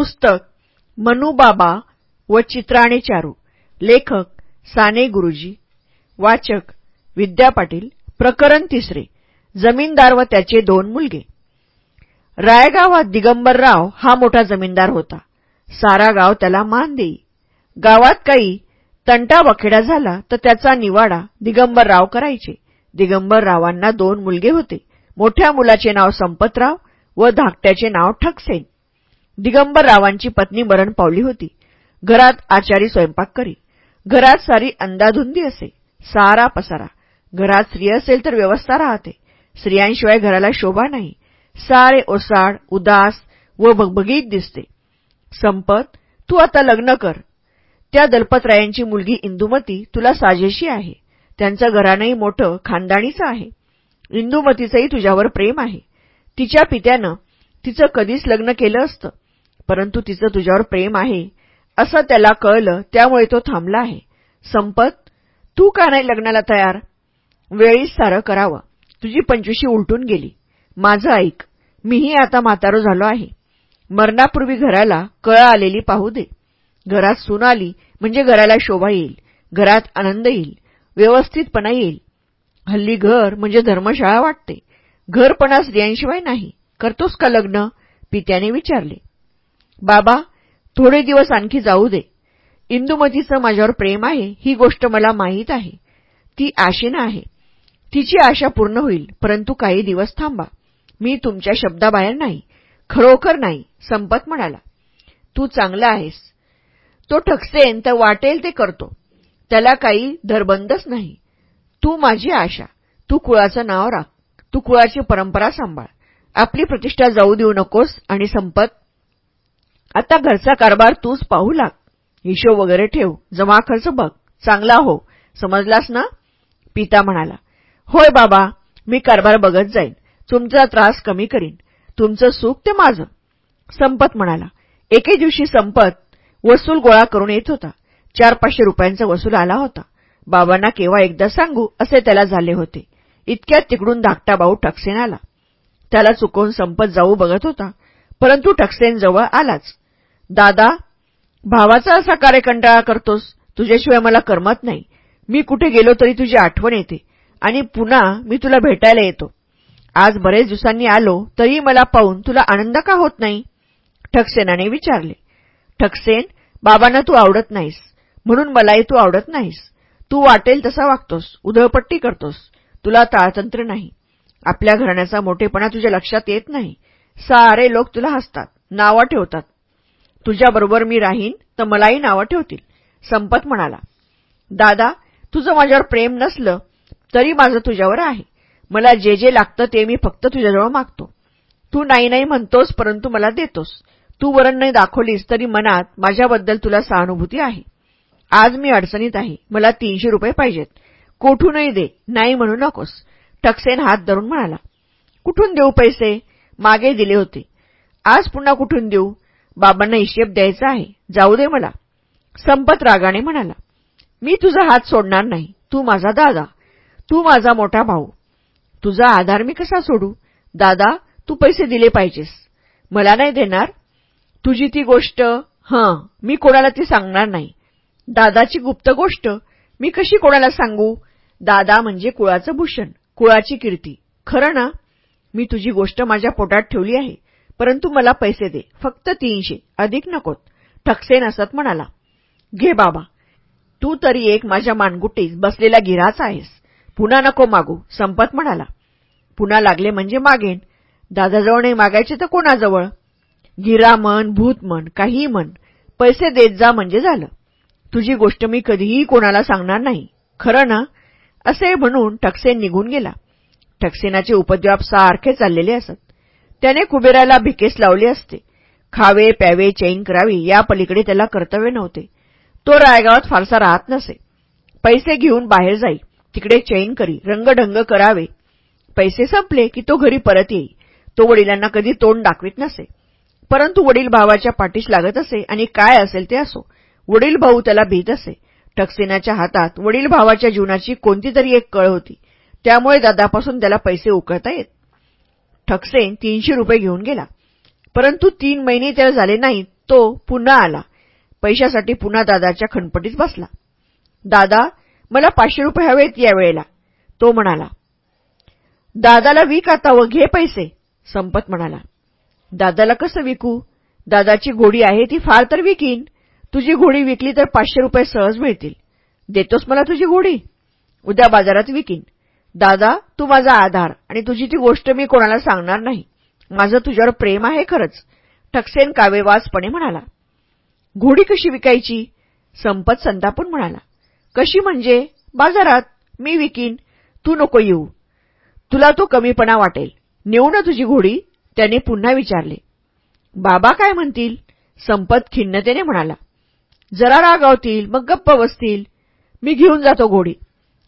पुस्तक मनुबाबा व चित्राणे चारू. लेखक साने गुरुजी. वाचक विद्या पाटील. प्रकरण तिसरे. जमीनदार व त्याचे दोन मुलगे. रायगावात दिगंबरराव हा मोठा जमीनदार होता. सारा गाव त्याला मान देई. गावात काही तंटा वखेडा झाला तर त्याचा निवाडा दिगंबरराव करायचे. दिगंबररावांना दोन मुलगे होते. मोठ्या मुलाचे नाव संपतराव व धाकट्याचे नाव ठकसेन. दिगंबररावांची पत्नी मरण पावली होती. घरात आचारी स्वयंपाक करी. घरात सारी अंदाधुंदी असे. सारा पसारा. घरात स्त्री असेल तर व्यवस्था राहते. स्त्रियांशिवाय घराला शोभा नाही. सारे ओसाड उदास व बगबगीत दिसते. संपत तू आता लग्न कर. त्या दलपतरायांची मुलगी इंदुमती तुला साजेशी आहे. त्यांचं घराणंही मोठं खानदाणीचं आहे. इंदुमतीचंही तुझ्यावर प्रेम आहे. तिच्या पित्यानं तिचं कधीच लग्न केलं असतं. परंतु तिचं तुझ्यावर प्रेम आहे. असं त्याला कळलं त्यामुळे तो थांबला आहे. संपत तू का नाही लग्नाला तयार? वेळीच सारं करावं. तुझी पंचवीशी उलटून गेली. माझं ऐक मीही आता म्हातारो झालो आहे. मरणापूर्वी घराला कळ आलेली पाहू दे. घरात सून आली म्हणजे घराला शोभा येईल. घरात आनंद येईल. व्यवस्थितपणा येईल. हल्ली घर म्हणजे धर्मशाळा वाटते. घरपणा स्त्रियांशिवाय नाही. करतोस का लग्न? पित्याने विचारले. बाबा थोडे दिवस आणखी जाऊ दे. इंदुमतीचं माझ्यावर प्रेम आहे ही गोष्ट मला माहीत आहे. ती आशेनं आहे. तिची आशा पूर्ण होईल परंतु काही दिवस थांबा. मी तुमच्या शब्दाबाहेर नाही खरोखर नाही संपत म्हणाला. तू चांगला आहेस. तो ठकसेन तर वाटेल ते करतो. त्याला काही धरबंदच नाही. तू माझी आशा. तू कुळाचं नाव राख. तू कुळाची परंपरा सांभाळ. आपली प्रतिष्ठा जाऊ देऊ नकोस आणि संपत आता घरचा कारभार तूच पाहू लाग. हिशोब वगैरे ठेव. जमा खर्च बघ. चांगला हो. समजलास ना? पिता म्हणाला. होय बाबा मी कारभार बघत जाईन. तुमचा त्रास कमी करीन. तुमचं सुख ते माझं. संपत म्हणाला. एके दिवशी संपत वसूल गोळा करून येत होता. चार पाचशे रुपयांचा वसूल आला होता. बाबांना केव्हा एकदा सांगू असे त्याला झाले होते. इतक्यात तिकडून धाकटा भाऊ टक्सेन आला. त्याला चुकवून संपत जाऊ बघत होता. परंतु टक्सेन जवळ आलाच. दादा भावाचा असा कार्यकंटाळा करतोस तुझ्याशिवाय मला करमत नाही. मी कुठे गेलो तरी तुझी आठवण येते. आणि पुन्हा मी तुला भेटायला येतो. आज बरेच दिवसांनी आलो तरी मला पाहून तुला आनंद का होत नाही? ठकसेनाने विचारले. ठकसेन बाबांना तू आवडत नाहीस. म्हणून मलाही तू आवडत नाहीस. तू वाटेल तसा वागतोस उधळपट्टी करतोस. तुला ताळतंत्र नाही. आपल्या घराण्याचा मोठेपणा तुझ्या लक्षात येत नाही. सारे लोक तुला हसतात नावं ठेवतात. तुझ्याबरोबर मी राहीन तर मलाही नावं ठेवतील. संपत म्हणाला दादा तुझं माझ्यावर प्रेम नसलं तरी माझं तुझ्यावर आहे. मला जे जे लागतं ते मी फक्त तुझ्याजवळ मागतो. तू नाही नाही म्हणतोस परंतु मला देतोस. तू वरण नाही दाखवलीस तरी मनात माझ्याबद्दल तुला सहानुभूती आहे. आज मी अडचणीत आहे. मला तीनशे रुपये पाहिजेत. कोठूनही दे नाही म्हणू नकोस. टक्सेन हात धरून म्हणाला कुठून देऊ पैसे? मागे दिले होते. आज पुन्हा कुठून देऊ? बाबांना हिशेब द्यायचा आहे. जाऊ दे मला. संपत रागाने म्हणाला मी तुझा हात सोडणार नाही. तू माझा दादा. तू माझा मोठा भाऊ. तुझा आधार मी कसा सोडू? दादा तू पैसे दिले पाहिजेस. मला नाही देणार. तुझी ती गोष्ट हं मी कोणाला ती सांगणार नाही. दादाची गुप्त गोष्ट मी कशी कोणाला सांगू? दादा म्हणजे कुळाचं भूषण कुळाची कीर्ती. खरं ना? मी तुझी गोष्ट माझ्या पोटात ठेवली आहे. परंतु मला पैसे दे. फक्त तीनशे. अधिक नकोत. ठकसेन असत म्हणाला. घे बाबा. तू तरी एक माझ्या मानगुटीत बसलेला गिराच आहेस. पुन्हा नको मागू. संपत म्हणाला. पुन्हा लागले म्हणजे मागेन. दादाजवळ नाही मागायचे तर कोणाजवळ? गिरा मन भूत मन काहीही मन पैसे देत जा म्हणजे झालं. तुझी गोष्ट मी कधीही कोणाला सांगणार नाही. खरं ना? असे म्हणून ठकसेन निघून गेला. ठकसेनाचे उपद्व्याप सारखे चाललेले असत. त्याने कुबेराला भिकेस लावले असते. खावे प्यावे चैन करावी या पलीकडे त्याला कर्तव्य नव्हते. तो रायगावात फारसा राहत नसे. पैसे घेऊन बाहेर जाई. तिकडे चैन करी रंगढंग करावे. पैसे संपले की तो घरी परत येई. तो वडिलांना कधी तोंड दाखवित नसे. परंतु वडील भावाच्या पाठीस लागत असे आणि काय असेल ते असो. वडील भाऊ त्याला भीत असे. ठकसेनाच्या हातात वडील भावाच्या जीवनाची कोणती तरी एक कळ होती. त्यामुळे दादापासून त्याला पैसे उकळता येत ठकसे तीनशे रुपये घेऊन गेला. परंतु तीन महिने त्याला झाले नाहीत तो पुन्हा आला. पैशासाठी पुन्हा दादाच्या खणपटीत बसला. दादा मला पाचशे रुपये हवेत या वेळेला तो म्हणाला. दादाला विक आता व घे पैसे संपत म्हणाला. दादाला कसं विकू? दादाची घोडी आहे ती फार तर विकीन. तुझी घोडी विकली तर पाचशे रुपये सहज मिळतील. देतोस मला तुझी घोडी? उद्या बाजारात विकीन. दादा तू माझा आधार आणि तुझी ती गोष्ट मी कोणाला सांगणार नाही. माझं तुझ्यावर प्रेम आहे खरंच. ठकसेन कावेवासपणे म्हणाला. घोडी कशी विकायची? संपत संतापून म्हणाला. कशी म्हणजे? बाजारात. मी विकीन. तू नको येऊ. तुला तो कमीपणा वाटेल. नेऊ ना तुझी घोडी. त्याने पुन्हा विचारले. बाबा काय म्हणतील? संपत खिन्नतेने म्हणाला. जरा रागावतील मग गप्प बसतील. मी घेऊन जातो घोडी.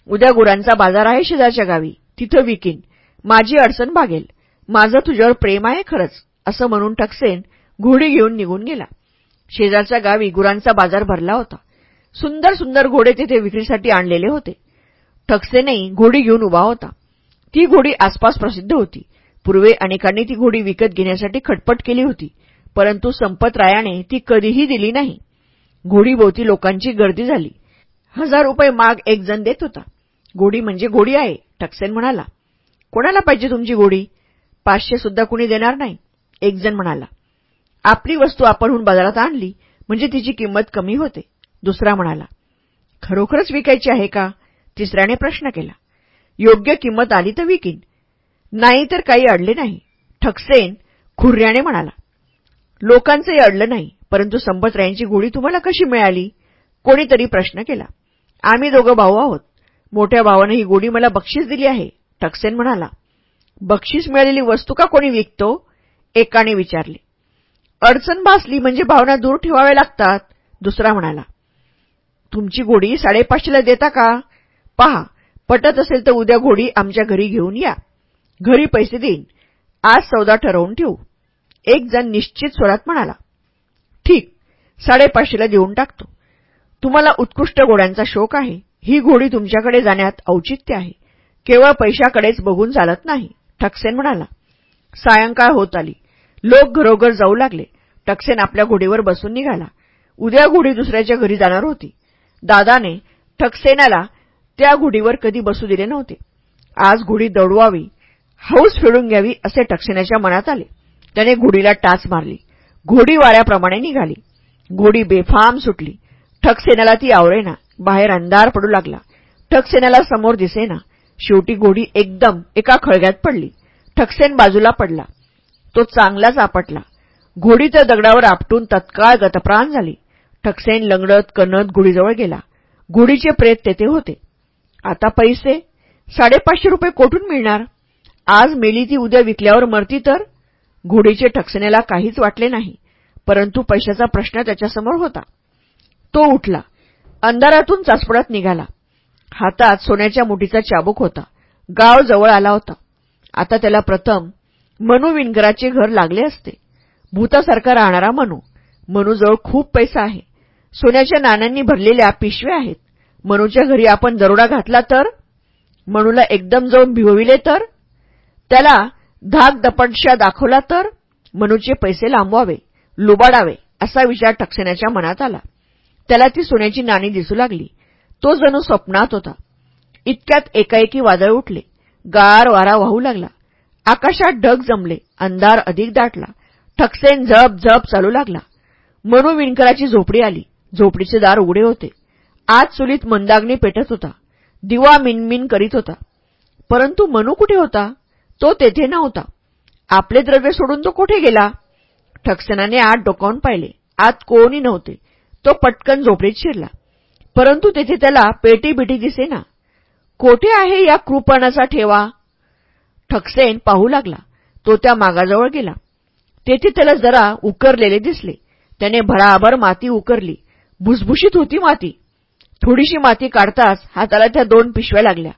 उद्या गुरांचा बाजार आहे शेजारच्या गावी. तिथं विकीन. माझी अडचण भागेल. माझं तुझ्यावर प्रेम आहे खरंच असं म्हणून ठकसेन घोडी घेऊन निघून गेला. शेजारच्या गावी गुरांचा बाजार भरला होता. सुंदर सुंदर घोडे तिथे विक्रीसाठी आणलेले होते. ठकसेनही घोडी घेऊन उभा होता. ती घोडी आसपास प्रसिद्ध होती. पूर्वे अनेकांनी ती घोडी विकत घेण्यासाठी खटपट केली होती परंतु संपतरायाने ती कधीही दिली नाही. घोडीभोवती लोकांची गर्दी झाली. हजार रुपये माग एक जण देत होता. घोडी म्हणजे घोडी आहे. ठकसेन म्हणाला. कोणाला पाहिजे तुमची घोडी पाचशे सुद्धा कुणी देणार नाही. एकजण म्हणाला. आपली वस्तू आपणहून बाजारात आणली म्हणजे तिची किंमत कमी होते. दुसरा म्हणाला. खरोखरच विकायची आहे का? तिसऱ्याने प्रश्न केला. योग्य किंमत आली तर विकीन. नाही तर काही अडले नाही. ठकसेन खुर्याने म्हणाला. लोकांचंही अडलं नाही परंतु संपतरायांची गोडी तुम्हाला कशी मिळाली? कोणीतरी प्रश्न केला. आम्ही दोघं भाऊ आहोत. मोठ्या भावानं ही गोडी मला बक्षीस दिली आहे. टक्सेन म्हणाला बक्षीस मिळालेली वस्तू का कोणी विकतो? एकाने विचारले अडचण भासली म्हणजे भावना दूर ठेवाव्या लागतात. दुसरा म्हणाला तुमची घोडी साडेपाचशेला देता का? पहा पटत असेल तर उद्या घोडी आमच्या घरी घेऊन या. घरी पैसे देईन. आज सौदा ठरवून ठेवू. एक जण निश्चित स्वरात म्हणाला ठीक साडेपाचशेला देऊन टाकतो. तुम्हाला उत्कृष्ट घोड्यांचा शोक आहे. ही घोडी तुमच्याकडे जाण्यात औचित्य आहे. केवळ पैशाकडेच बघून चालत नाही ठकसेन म्हणाला. सायंकाळ होत आली. लोक घरोघर जाऊ लागले. टक्सेन आपल्या घोडीवर बसून निघाला. उद्या घोडी दुसऱ्याच्या घरी जाणार होती. दादाने ठकसेनाला त्या घोडीवर कधी बसू दिले नव्हते. आज घोडी दौडवावी हौस फेडून घ्यावी असे टक्सेनाच्या मनात आले. त्याने घोडीला टाच मारली. घोडी वाऱ्याप्रमाणे निघाली. घोडी बेफाम सुटली. ठकसेनाला ती आवरेना. बाहेर अंधार पडू लागला. ठकसेनाला समोर दिसेना. शेवटी घोडी एकदम एका खळग्यात पडली. ठकसेन बाजूला पडला. तो चांगलाच आपटला घोडी दगडावर आपटून तत्काळ गतप्राण झाली. ठकसेन लंगडत कनत घोडीजवळ गेला. घोडीचे प्रेत तेथे होते. आता पैसे? साडेपाचशे रुपये कोठून मिळणार? आज मेली ती उद्या विकल्यावर मरती तर? घोडीचे ठकसेनेला काहीच वाटले नाही परंतु पैशाचा प्रश्न त्याच्यासमोर होता. तो उठला. अंधारातून चाचपडात निघाला. हातात सोन्याच्या मुठीचा चाबूक होता. गाव जवळ आला होता. आता त्याला प्रथम मनू विणकराचे घर लागले असते. भूतासारखा राहणारा मनू. मनूजवळ खूप पैसा आहे. सोन्याच्या नाण्यांनी भरलेल्या पिशव्या आहेत. मनूच्या घरी आपण दरोडा घातला तर? मनूला एकदम जाऊन भिवविले तर? त्याला धाक दपटशा दाखवला तर? मनूचे पैसे लांबवावे लुबाडावे असा विचार टक्सेनाच्या मनात आला. त्याला ती सोन्याची नाणी दिसू लागली. तो जणू स्वप्नात होता. इतक्यात एकाएकी वादळ उठले. गार वारा वाहू लागला. आकाशात ढग जमले. अंधार अधिक दाटला. ठकसेन झप झप चालू लागला. मनू विणकराची झोपडी आली. झोपडीचे दार उघडे होते. आज चुलीत मंदाग्नी पेटत होता. दिवा मिनमिन करीत होता. परंतु मनू कुठे होता? तो तेथे नव्हता. आपले द्रव्य सोडून तो कुठे गेला? ठकसेनाने आत डोकावून पाहिले. आत कोणी नव्हते. तो पटकन झोपडीत शिरला. परंतु तेथे त्याला पेटी बिटी दिसेना. कोठे आहे या कृपणाचा ठेवा? ठकसेन पाहू लागला. तो त्या मागाजवळ गेला. तेथे त्याला जरा उकरलेले दिसले. त्याने भराभर माती उकरली. भुसभुशीत होती माती. थोडीशी माती काढताच हाताला त्या दोन पिशव्या लागल्या.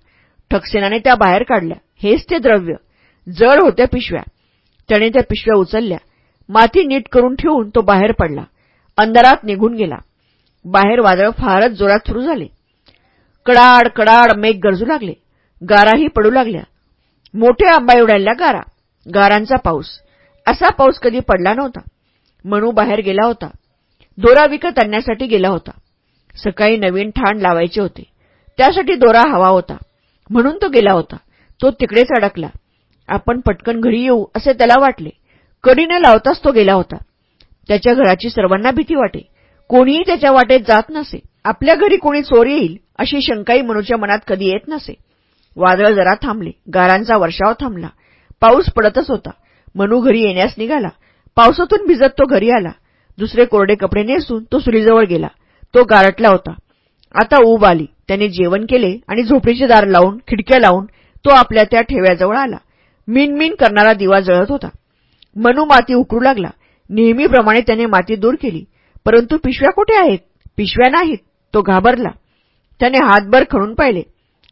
ठकसेनाने त्या बाहेर काढल्या. हेच ते द्रव्य. जड होत्या पिशव्या. त्याने त्या पिशव्या उचलल्या. माती नीट करून ठेवून तो बाहेर पडला. अंधारात निघून गेला. बाहेर वादळ फारच जोरात सुरू झाले. कडाड कडाड मेघ गरजू लागले. गाराही पडू लागल्या. मोठ्या आंबा उडायला गारा. गारांचा पाऊस. असा पाऊस कधी पडला नव्हता. मनू बाहेर गेला होता. दोरा विकत आणण्यासाठी गेला होता. सकाळी नवीन ठाण लावायचे होते. त्यासाठी दोरा हवा होता. म्हणून तो गेला होता. तो तिकडेच अडकला. आपण पटकन घरी येऊ असे त्याला वाटले. कडी न लावताच तो गेला होता. त्याच्या घराची सर्वांना भीती वाटे. कोणीही त्याच्या वाटेत जात नसे. आपल्या घरी कोणी चोर येईल अशी शंकाही मनूच्या मनात कधी येत नसे. वादळ जरा थांबले. गारांचा वर्षाव थांबला. पाऊस पडतच होता. मनू घरी येण्यास निघाला. पावसातून भिजत तो घरी आला. दुसरे कोरडे कपडे नेसून तो सुरीजवळ गेला. तो गारटला होता. आता ऊब आली. त्याने जेवण केले आणि झोपडीचे दार लावून खिडक्या लावून तो आपल्या त्या ठेव्याजवळ आला. मिनमिन करणारा दिवा जळत होता. मनू माती उकरू लागला. नेहमीप्रमाणे त्याने माती दूर केली. परंतु पिशव्या कुठे आहेत? पिशव्या नाहीत. तो घाबरला. त्याने हातभर खणून पाहिले.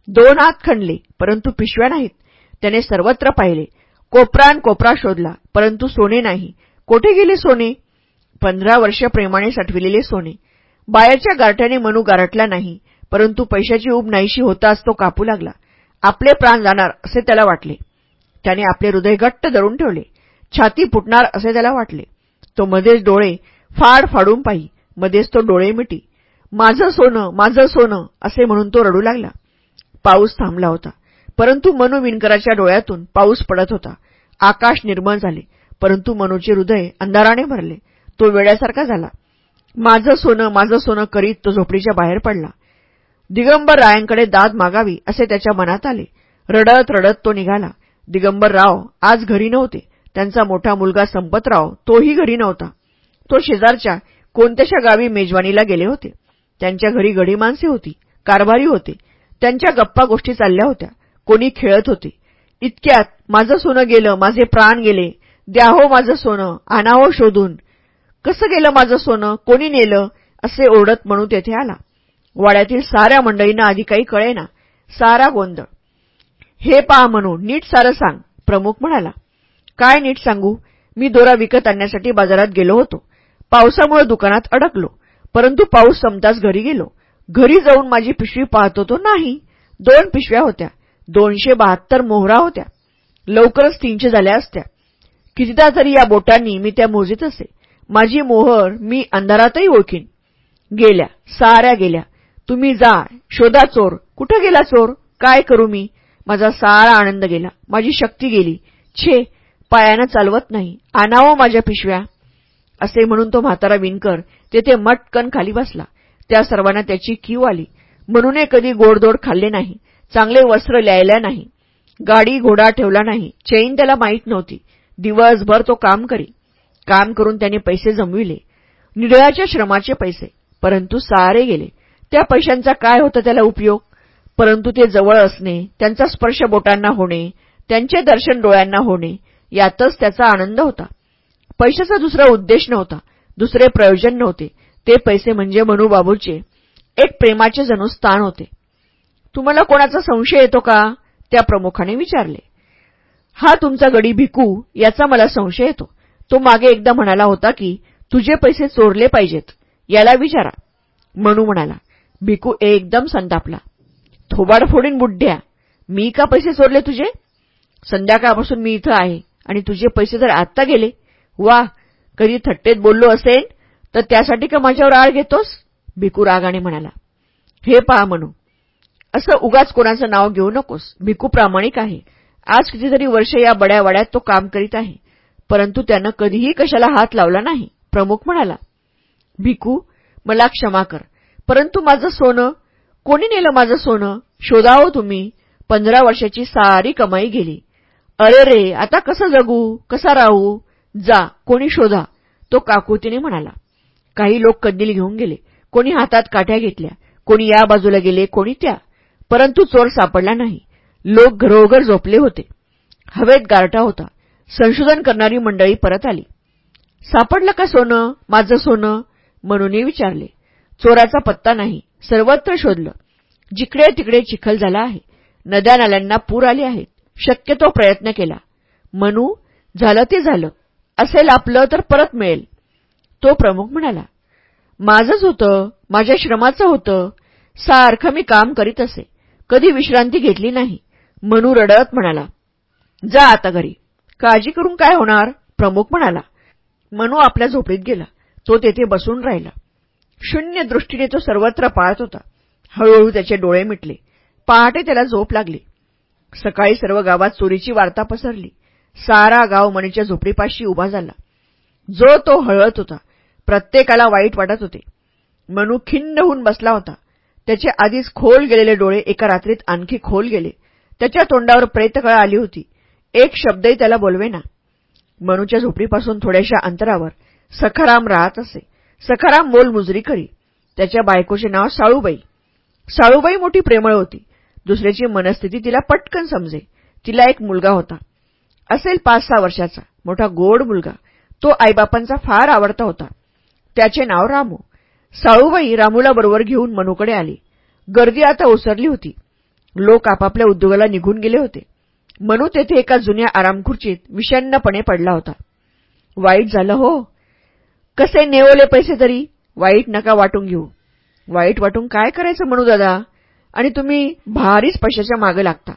दोन हात खणले परंतु पिशव्या नाहीत. त्याने सर्वत्र पाहिले. कोपरान कोपरा शोधला परंतु सोने नाही. कोठे गेले सोने? पंधरा वर्ष प्रेमाने साठविलेले सोने. बायाच्या गारठ्याने मनू गारटला नाही परंतु पैशाची उब नाहीशी होताच तो कापू लागला. आपले प्राण जाणार असे त्याला वाटले. त्याने आपले हृदय घट्ट धरून ठेवले. छाती फुटणार असे त्याला वाटले. तो मध्येच डोळे फाड फाडून पाही मध्येच तो डोळे मिटी. माझं सोनं माझं सोनं असे म्हणून तो रडू लागला. पाऊस थांबला होता. परंतु मनू विणकराच्या डोळ्यातून पाऊस पडत होता. आकाश निर्मळ झाले. परंतु मनूचे हृदय अंधाराने भरले. तो वेड्यासारखा झाला. माझं सोनं माझं सोनं करीत तो झोपडीच्या बाहेर पडला. दिगंबर रायांकडे दाद मागावी असे त्याच्या मनात आले. रडत रडत तो निघाला. दिगंबर राव आज घरी नव्हते. त्यांचा मोठा मुलगा संपतराव तोही घरी नव्हता. तो शेजारच्या कोणत्याशा गावी मेजवानीला गेले होते. त्यांच्या घरी गडी माणसे होती कारभारी होते. त्यांच्या गप्पा गोष्टी चालल्या होत्या. कोणी खेळत होते. इतक्यात माझं सोनं गेलं माझे प्राण गेले. द्या हो माझं सोनं आणावं शोधून. कसं गेलं माझं सोनं? कोणी नेलं? असे ओरडत म्हणून तेथे आला. वाड्यातील साऱ्या मंडळींना आधी काही कळेना. सारा गोंधळ. हे पहा म्हणून नीट सारं सांग प्रमुख म्हणाला. काय नीट सांगू? मी दोरा विकत आणण्यासाठी बाजारात गेलो होतो. पावसामुळे दुकानात अडकलो. परंतु पाऊस संपताच घरी गेलो. घरी जाऊन माझी पिशवी पाहतो तो नाही. दोन पिशव्या होत्या. दोनशे बहात्तर मोहरा होत्या. लवकरच तीनशे झाल्या असत्या. कितीदा तरी या बोटांनी मी त्या मोजीत असे. माझी मोहर मी अंधारातही ओळखीन. गेल्या साऱ्या गेल्या. तुम्ही जा शोधा चोर. कुठं गेला चोर? काय करू मी? माझा सारा आनंद गेला. माझी शक्ती गेली. छे पायानं चालवत नाही. आणावं माझ्या पिशव्या असे म्हणून तो म्हातारा विणकर तेथे मटकन खाली बसला. त्या सर्वांना त्याची कीव आली. म्हणून कधी गोडदोड खाल्ले नाही चांगले वस्त्र ल्यायला नाही गाडी घोडा ठेवला नाही चैन त्याला माहीत नव्हती. दिवसभर तो काम करी. काम करून त्याने पैसे जमविले. निडळाच्या श्रमाचे पैसे परंतु सारे गेले. त्या पैशांचा काय होता त्याला उपयोग? परंतु ते जवळ असणे त्यांचा स्पर्श बोटांना होणे त्यांचे दर्शन डोळ्यांना होणे यातच त्याचा आनंद होता. पैशाचा दुसरा उद्देश नव्हता. दुसरे प्रयोजन नव्हते. ते पैसे म्हणजे मनुबाबूचे एक प्रेमाचे जणू स्थान होते. तुम्हाला कोणाचा संशय येतो का? त्या प्रमुखाने विचारले. हा तुमचा गडी भिकू याचा मला संशय येतो. तो मागे एकदा म्हणाला होता की तुझे पैसे चोरले पाहिजेत. याला विचारा. मनू म्हणाला भिकू एकदम संतापला. थोबाड फोडीन बुड्ढ्या मी का पैसे चोरले तुझे? संध्याकाळपासून मी इथं आहे. आणि तुझे पैसे जर आत्ता गेले वा कधी थट्टेत बोललो असेल तर त्यासाठी का माझ्यावर आळ घेतोस? भिकू रागाने म्हणाला. हे पहा म्हणू असं उगाच कोणाचं नाव घेऊ नकोस. भिकू प्रामाणिक आहे. आज कितीतरी वर्ष या बड्या वाड्यात तो काम करीत आहे. परंतु त्यानं कधीही कशाला हात लावला नाही. प्रमुख म्हणाला भिकू मला क्षमा कर. परंतु माझं सोनं कोणी नेलं माझं सोनं? शोधावं तुम्ही. पंधरा वर्षाची सारी कमाई गेली. अरे रे आता कसं जगू? कसा राहू? जा कोणी शोधा. तो काकुतीने म्हणाला. काही लोक कंदील घेऊन गेले. कोणी हातात काठ्या घेतल्या. कोणी या बाजूला गेले कोणी त्या. परंतु चोर सापडला नाही. लोक घरोघर झोपले होते. हवेत गारटा होता. संशोधन करणारी मंडळी परत आली. सापडलं का सोनं? माझं सोनं? म्हणूनही विचारले. चोराचा पत्ता नाही. सर्वत्र शोधलं. जिकडे तिकडे चिखल झाला आहे. नद्या नाल्यांना पूर आले आहेत. शक्यतो प्रयत्न केला. मनू झालं ते झालं. असेल आपलं तर परत मिळेल. तो प्रमुख म्हणाला माझंच होतं माझ्या श्रमाचं होतं. सारखं मी काम करीत असे. कधी विश्रांती घेतली नाही. मनू रडत म्हणाला जा आता घरी. काळजी करून काय होणार? प्रमुख म्हणाला. मनू आपल्या झोपडीत गेला. तो तेथे बसून राहिला. शून्य दृष्टीने तो सर्वत्र पाळत होता. हळूहळू त्याचे डोळे मिटले. पहाटे त्याला झोप लागली. सकाळी सर्व गावात चोरीची वार्ता पसरली. सारा गाव मणीच्या झोपडीपाशी उभा झाला. जो तो हळत होता प्रत्येकाला वाईट वाटत होते. मनू खिन्न होऊन बसला होता. त्याचे आधीच खोल गेलेले डोळे एका रात्रीत आणखी खोल गेले. त्याच्या तोंडावर प्रेतकळा आली होती. एक शब्दही त्याला बोलवेना. मनूच्या झोपडीपासून थोड्याशा अंतरावर सखाराम राहत असे. सखाराम मोलमुजरी करी. त्याच्या बायकोचे नाव साळूबाई. साळूबाई मोठी प्रेमळ होती. दुसऱ्याची मनस्थिती तिला पटकन समजे. तिला एक मुलगा होता. असेल पाच सहा वर्षाचा. मोठा गोड मुलगा. तो आईबापांचा फार आवडता होता. त्याचे नाव रामू. साळूबाई रामूला बरोबर घेऊन मनूकडे आली. गर्दी आता ओसरली होती. लोक आपापल्या उद्योगाला निघून गेले होते. मनू तेथे एका जुन्या आरामखुर्चीत विषण्णपणे पडला होता. वाईट झालं हो. कसे नेवले पैसे तरी? वाईट नका वाटून घेऊ. वाईट वाटून काय करायचं म्हणू दादा? आणि तुम्ही भारीच पैशाच्या मागे लागता.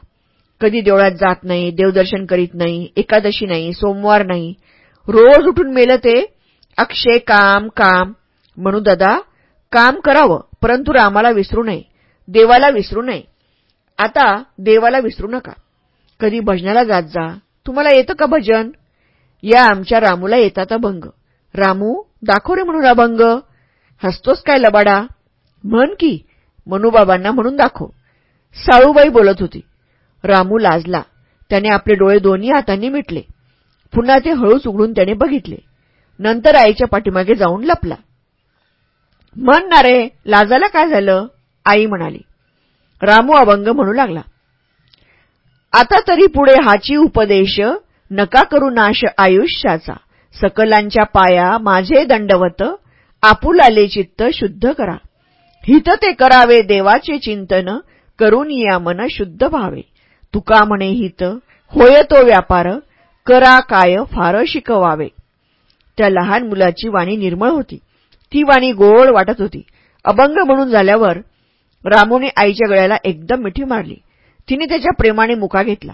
कधी देवळात जात नाही देवदर्शन करीत नाही एकादशी नाही सोमवार नाही. रोज उठून मेलं ते अक्षय काम काम. म्हणू दादा काम करावं परंतु रामाला विसरू नये देवाला विसरू नये. आता देवाला विसरू नका. कधी भजनाला जात जा. तुम्हाला येतं का भजन? या आमच्या रामूला येतात भंग रामू दाखव रे म्हणून अभंग. हसतोस काय लबाडा? म्हण की मनुबाबांना म्हणून दाखव. साळूबाई बोलत होती. रामू लाजला. त्याने आपले डोळे दोन्ही हातांनी मिटले. पुन्हा ते हळूच उघडून त्याने बघितले. नंतर आईच्या पाठीमागे जाऊन लपला. म्हण ना रे लाजाला काय झालं? आई म्हणाली. रामू अभंग म्हणू लागला. आता तरी पुढे हाची उपदेश नका करू नाश आयुष्याचा. सकलांच्या पाया माझे दंडवत आपुलाले चित्त शुद्ध करा. हित ते करावे देवाचे चिंतन करून या मन शुद्ध व्हावे. तुका म्हणे हित होय तो व्यापार करा काय फार शिकवावे. त्या लहान मुलाची वाणी निर्मळ होती. ती वाणी गोड वाटत होती. अभंग म्हणून झाल्यावर रामूने आईच्या गळ्याला एकदम मिठी मारली. तिने त्याच्या प्रेमाने मुका घेतला.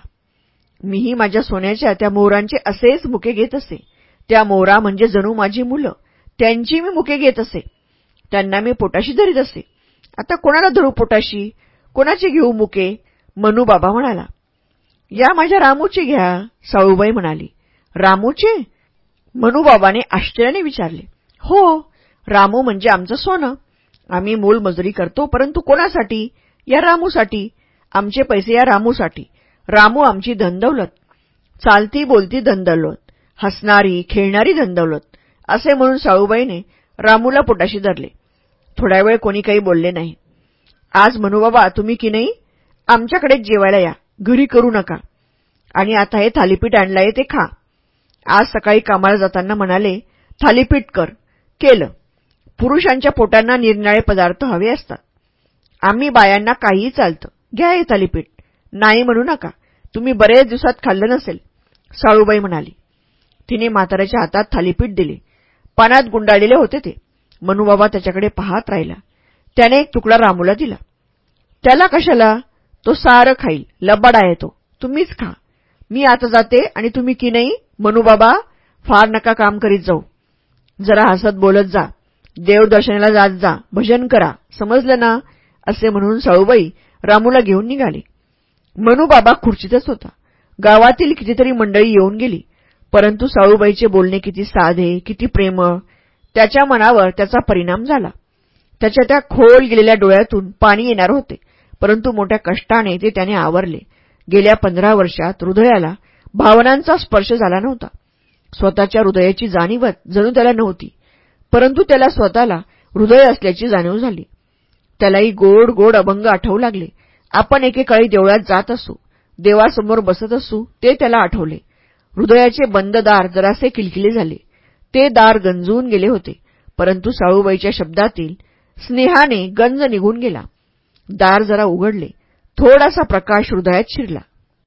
मीही माझ्या सोन्याच्या त्या मोरांचे असेच मुके घेत असे. त्या मोरा म्हणजे जणू माझी मुलं. त्यांची मी मुके घेत असे. त्यांना मी पोटाशी धरीत असे. आता कोणाला धरू पोटाशी? कोणाची घेऊ मुके? मनू बाबा म्हणाला. या माझ्या रामूची घ्या साळूबाई म्हणाली. रामूचे? मनूबाबाने आश्चर्याने विचारले. हो रामू म्हणजे आमचं सोनं. आम्ही मोलमजुरी करतो परंतु कोणासाठी? या रामूसाठी. आमचे पैसे या रामूसाठी. रामू आमची धनदौलत चालती बोलती धनदौलत हसणारी खेळणारी धनदौलत असे म्हणून साळूबाईने रामूला पोटाशी धरले. थोड्या वेळ कोणी काही बोलले नाही. आज मनूबाबा तुम्ही की नाही आमच्याकडेच जेवायला या. घरी करू नका. आणि आता हे थालीपीठ आणलंय ते खा. आज सकाळी कामाला जाताना म्हणाले थालीपीठ कर. केलं. पुरुषांच्या पोटांना निरनिळे पदार्थ हवे असतात. आम्ही बायांना काहीही चालतं. घ्या हे थालीपीठ. नाही म्हणू नका. तुम्ही बरेच दिवसात खाल्लं नसेल. साळूबाई म्हणाली. तिने म्हाताऱ्याच्या हातात थालीपीठ दिले. पानात गुंडाळलेले होते ते. मनुबाबा त्याच्याकडे पाहत राहिला. त्याने एक तुकडा रामूला दिला. त्याला कशाला? तो सारं खाईल लबाड आहे तो. तुम्हीच खा. मी आता जाते आणि तुम्ही की नाही? मनुबाबा फार नका काम करीत जाऊ. जरा हसत बोलत जा. देवदर्शनाला जात जा. भजन करा. समजलं ना? असे म्हणून साळूबाई रामूला घेऊन निघाली. मनुबाबा खुर्चीतच होता. गावातील कितीतरी मंडळी येऊन गेली. परंतु साळूबाईचे बोलणे किती साधे किती प्रेमळ त्याच्या मनावर त्याचा परिणाम झाला. त्याच्या त्या खोल गेलेल्या डोळ्यातून पाणी येणार होते परंतु मोठ्या कष्टाने ते त्याने आवरले. गेल्या पंधरा वर्षात हृदयाला भावनांचा स्पर्श झाला नव्हता. स्वतःच्या हृदयाची जाणीवत जणू त्याला नव्हती परंतु त्याला स्वतःला हृदय असल्याची जाणीव झाली. त्यालाही गोड गोड अभंग आठवू लागले. आपण एकेकाळी देवळात जात असू देवासमोर बसत असू ते त्याला आठवले. हृदयाचे बंद दार जरासे किलकिले झाले. ते दार गंजून गेले होते. परंतु साळूबाईच्या शब्दातील स्नेहाने गंज निघून गेला. दार जरा उघडले. थोडासा प्रकाश हृदयात शिरला.